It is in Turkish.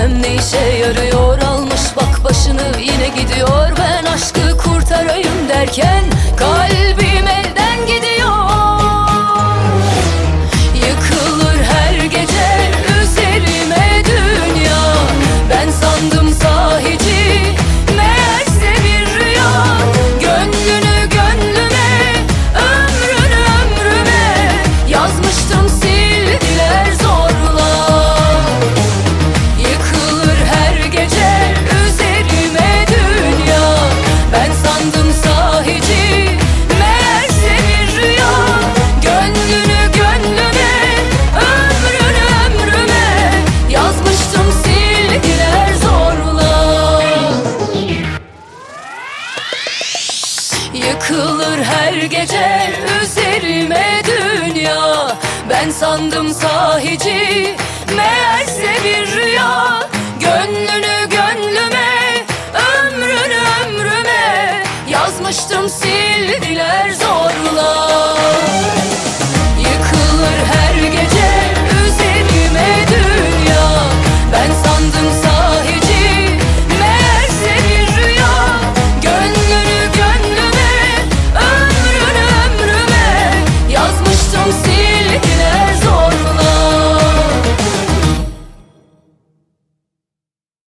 Bilsem ne işe yarıyor? Almış bak başını yine gidiyor. Ben aşkı kurtarayım derken Yıkılır her gece üzerime dünya. Ben sandım sahici meğerse bir rüya. Gönlünü gönlüme ömrünü ömrüme. Yazmıştım sildiler zor Sensin ikiniz